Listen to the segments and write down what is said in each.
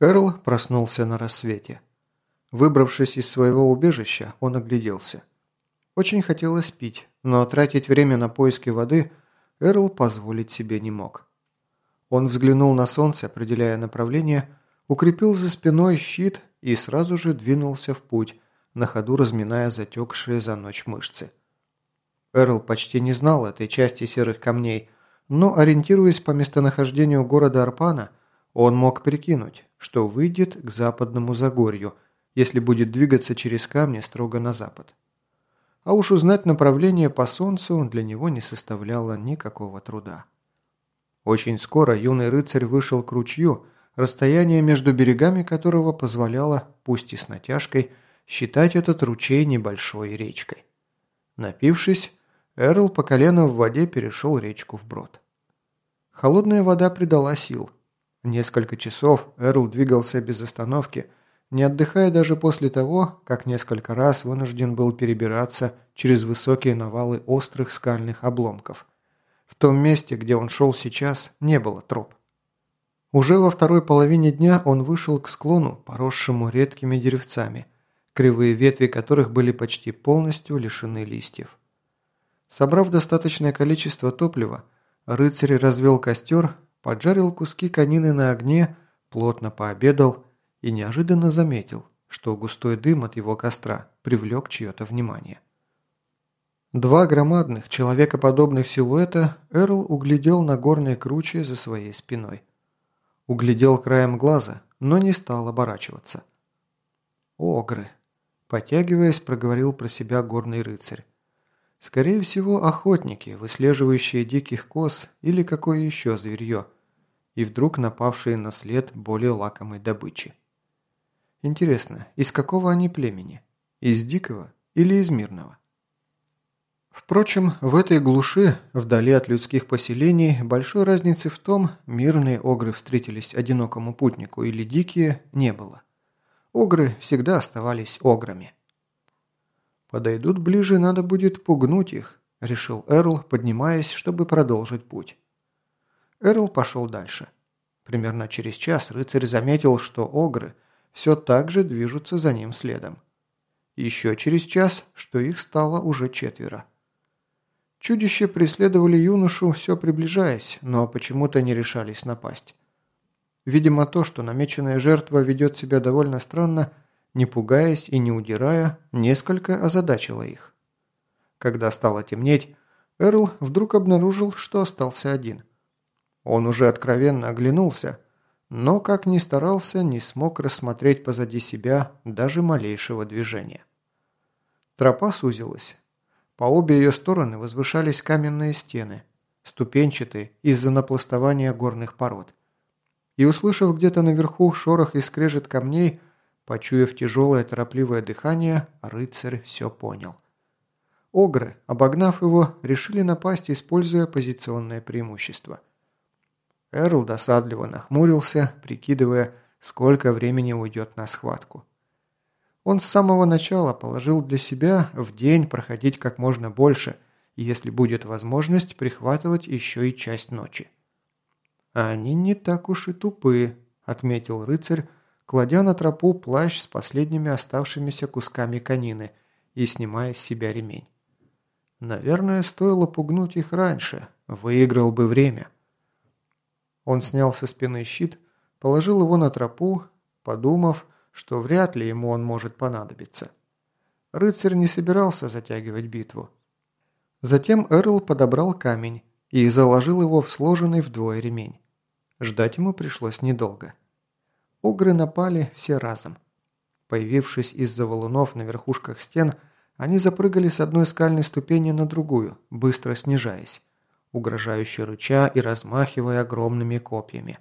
Эрл проснулся на рассвете. Выбравшись из своего убежища, он огляделся. Очень хотелось пить, но тратить время на поиски воды Эрл позволить себе не мог. Он взглянул на солнце, определяя направление, укрепил за спиной щит и сразу же двинулся в путь, на ходу разминая затекшие за ночь мышцы. Эрл почти не знал этой части серых камней, но, ориентируясь по местонахождению города Арпана, он мог прикинуть, что выйдет к западному Загорью, если будет двигаться через камни строго на запад. А уж узнать направление по солнцу для него не составляло никакого труда. Очень скоро юный рыцарь вышел к ручью, расстояние между берегами которого позволяло, пусть и с натяжкой, считать этот ручей небольшой речкой. Напившись, Эрл по колено в воде перешел речку вброд. Холодная вода придала сил – Несколько часов Эрл двигался без остановки, не отдыхая даже после того, как несколько раз вынужден был перебираться через высокие навалы острых скальных обломков. В том месте, где он шел сейчас, не было троп. Уже во второй половине дня он вышел к склону, поросшему редкими деревцами, кривые ветви которых были почти полностью лишены листьев. Собрав достаточное количество топлива, рыцарь развел костер поджарил куски конины на огне, плотно пообедал и неожиданно заметил, что густой дым от его костра привлек чье-то внимание. Два громадных, человекоподобных силуэта Эрл углядел на горной круче за своей спиной. Углядел краем глаза, но не стал оборачиваться. «Огры!» – потягиваясь, проговорил про себя горный рыцарь. Скорее всего, охотники, выслеживающие диких коз или какое еще зверье, и вдруг напавшие на след более лакомой добычи. Интересно, из какого они племени? Из дикого или из мирного? Впрочем, в этой глуши, вдали от людских поселений, большой разницы в том, мирные огры встретились одинокому путнику или дикие, не было. Огры всегда оставались ограми. «Подойдут ближе, надо будет пугнуть их», – решил Эрл, поднимаясь, чтобы продолжить путь. Эрл пошел дальше. Примерно через час рыцарь заметил, что огры все так же движутся за ним следом. Еще через час, что их стало уже четверо. Чудища преследовали юношу, все приближаясь, но почему-то не решались напасть. Видимо, то, что намеченная жертва ведет себя довольно странно – не пугаясь и не удирая, несколько озадачила их. Когда стало темнеть, Эрл вдруг обнаружил, что остался один. Он уже откровенно оглянулся, но, как ни старался, не смог рассмотреть позади себя даже малейшего движения. Тропа сузилась. По обе ее стороны возвышались каменные стены, ступенчатые из-за напластования горных пород. И, услышав где-то наверху шорох и скрежет камней, Почуяв тяжелое торопливое дыхание, рыцарь все понял. Огры, обогнав его, решили напасть, используя позиционное преимущество. Эрл досадливо нахмурился, прикидывая, сколько времени уйдет на схватку. Он с самого начала положил для себя в день проходить как можно больше, и если будет возможность, прихватывать еще и часть ночи. «Они не так уж и тупые», — отметил рыцарь, кладя на тропу плащ с последними оставшимися кусками конины и снимая с себя ремень. Наверное, стоило пугнуть их раньше, выиграл бы время. Он снял со спины щит, положил его на тропу, подумав, что вряд ли ему он может понадобиться. Рыцарь не собирался затягивать битву. Затем Эрл подобрал камень и заложил его в сложенный вдвое ремень. Ждать ему пришлось недолго. Огры напали все разом. Появившись из-за валунов на верхушках стен, они запрыгали с одной скальной ступени на другую, быстро снижаясь, угрожающе рыча и размахивая огромными копьями.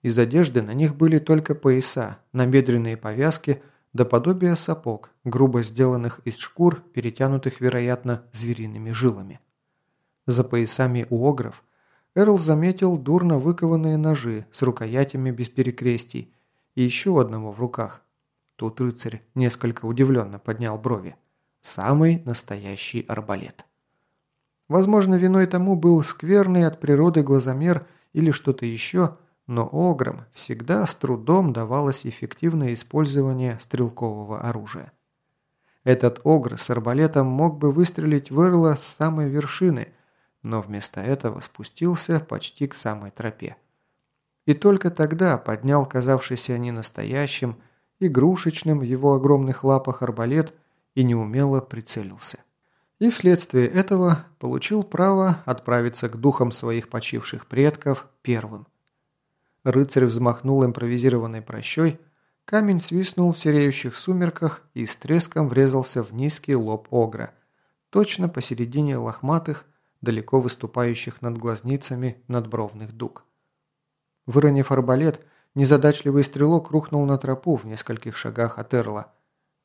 Из одежды на них были только пояса, набедренные повязки да подобие сапог, грубо сделанных из шкур, перетянутых, вероятно, звериными жилами. За поясами у огров – Эрл заметил дурно выкованные ножи с рукоятями без перекрестий и еще одного в руках. Тут рыцарь несколько удивленно поднял брови. Самый настоящий арбалет. Возможно, виной тому был скверный от природы глазомер или что-то еще, но Ограм всегда с трудом давалось эффективное использование стрелкового оружия. Этот Огр с арбалетом мог бы выстрелить в Эрла с самой вершины, но вместо этого спустился почти к самой тропе. И только тогда поднял казавшийся ненастоящим, игрушечным в его огромных лапах арбалет и неумело прицелился. И вследствие этого получил право отправиться к духам своих почивших предков первым. Рыцарь взмахнул импровизированной прощой, камень свистнул в сереющих сумерках и с треском врезался в низкий лоб огра, точно посередине лохматых, далеко выступающих над глазницами надбровных дуг. Выронив арбалет, незадачливый стрелок рухнул на тропу в нескольких шагах от Эрла,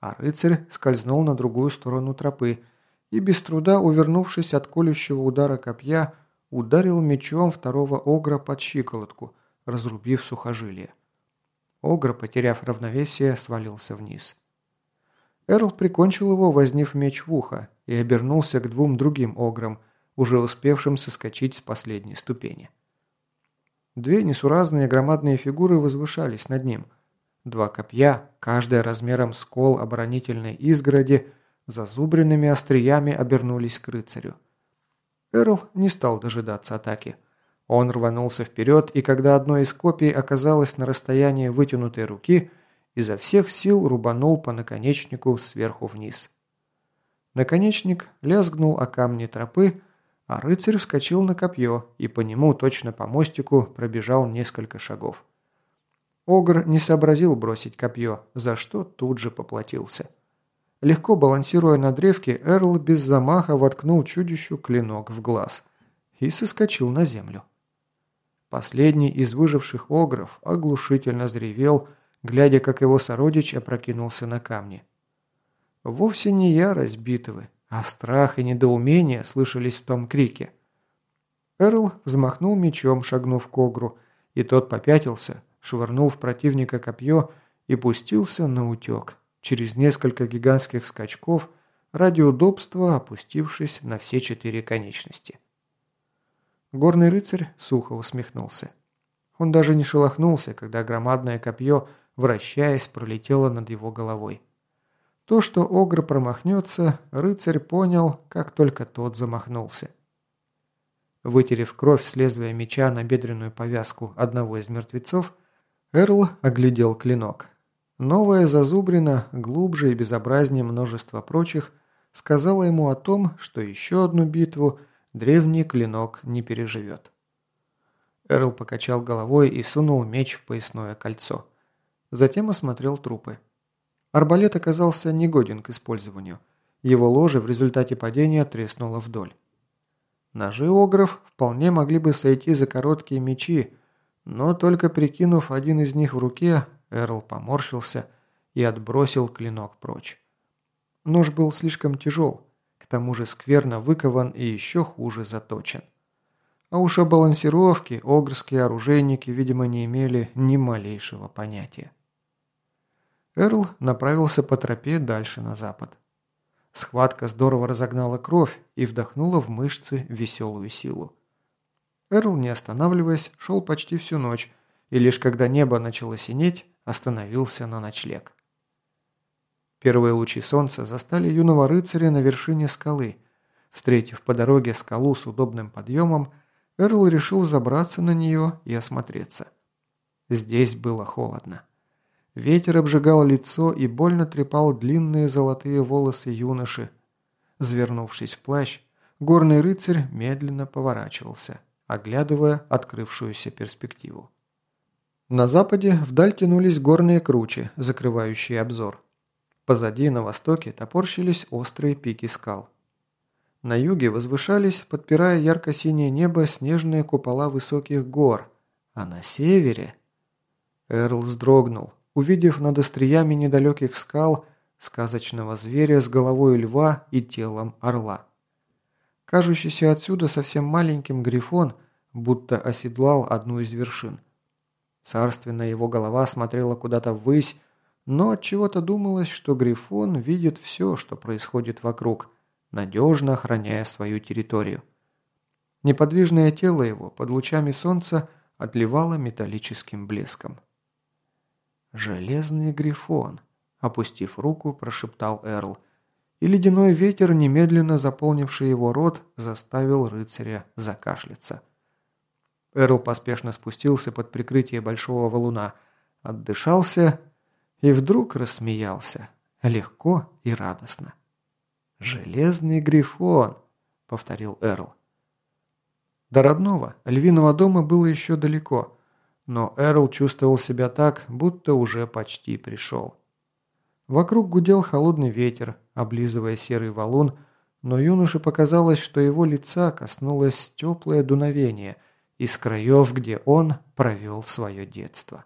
а рыцарь скользнул на другую сторону тропы и, без труда увернувшись от колющего удара копья, ударил мечом второго огра под щиколотку, разрубив сухожилие. Огр, потеряв равновесие, свалился вниз. Эрл прикончил его, вознив меч в ухо, и обернулся к двум другим ограм, уже успевшим соскочить с последней ступени. Две несуразные громадные фигуры возвышались над ним. Два копья, каждая размером с кол оборонительной изгороди, зазубренными остриями обернулись к рыцарю. Эрл не стал дожидаться атаки. Он рванулся вперед, и когда одно из копий оказалось на расстоянии вытянутой руки, изо всех сил рубанул по наконечнику сверху вниз. Наконечник лязгнул о камни тропы, а рыцарь вскочил на копье и по нему, точно по мостику, пробежал несколько шагов. Огр не сообразил бросить копье, за что тут же поплатился. Легко балансируя на древке, Эрл без замаха воткнул чудищу клинок в глаз и соскочил на землю. Последний из выживших огров оглушительно заревел, глядя, как его сородич опрокинулся на камни. Вовсе не ярость битвы, а страх и недоумение слышались в том крике. Эрл взмахнул мечом, шагнув к огру, и тот попятился, швырнул в противника копье и пустился на утек, через несколько гигантских скачков, ради удобства опустившись на все четыре конечности. Горный рыцарь сухо усмехнулся. Он даже не шелохнулся, когда громадное копье, вращаясь, пролетело над его головой. То, что Огр промахнется, рыцарь понял, как только тот замахнулся. Вытерев кровь с лезвия меча на бедренную повязку одного из мертвецов, Эрл оглядел клинок. Новая зазубрина, глубже и безобразнее множества прочих, сказала ему о том, что еще одну битву древний клинок не переживет. Эрл покачал головой и сунул меч в поясное кольцо. Затем осмотрел трупы. Арбалет оказался негоден к использованию. Его ложе в результате падения треснуло вдоль. Ножи огров вполне могли бы сойти за короткие мечи, но только прикинув один из них в руке, Эрл поморщился и отбросил клинок прочь. Нож был слишком тяжел, тому же скверно выкован и еще хуже заточен. А уж о балансировке огрские оружейники, видимо, не имели ни малейшего понятия. Эрл направился по тропе дальше на запад. Схватка здорово разогнала кровь и вдохнула в мышцы веселую силу. Эрл, не останавливаясь, шел почти всю ночь, и лишь когда небо начало синеть, остановился на ночлег. Первые лучи солнца застали юного рыцаря на вершине скалы. Встретив по дороге скалу с удобным подъемом, Эрл решил забраться на нее и осмотреться. Здесь было холодно. Ветер обжигал лицо и больно трепал длинные золотые волосы юноши. Звернувшись в плащ, горный рыцарь медленно поворачивался, оглядывая открывшуюся перспективу. На западе вдаль тянулись горные кручи, закрывающие обзор. Позади, на востоке, топорщились острые пики скал. На юге возвышались, подпирая ярко-синее небо, снежные купола высоких гор, а на севере... Эрл вздрогнул, увидев над остриями недалеких скал сказочного зверя с головой льва и телом орла. Кажущийся отсюда совсем маленьким грифон будто оседлал одну из вершин. Царственно его голова смотрела куда-то ввысь, но от чего то думалось, что Грифон видит все, что происходит вокруг, надежно охраняя свою территорию. Неподвижное тело его под лучами солнца отливала металлическим блеском. «Железный грифон», – опустив руку, прошептал Эрл. И ледяной ветер, немедленно заполнивший его рот, заставил рыцаря закашляться. Эрл поспешно спустился под прикрытие большого валуна, отдышался и вдруг рассмеялся, легко и радостно. «Железный грифон», — повторил Эрл. До родного, львиного дома было еще далеко, но Эрл чувствовал себя так, будто уже почти пришел. Вокруг гудел холодный ветер, облизывая серый валун, но юноше показалось, что его лица коснулось теплое дуновение из краев, где он провел свое детство.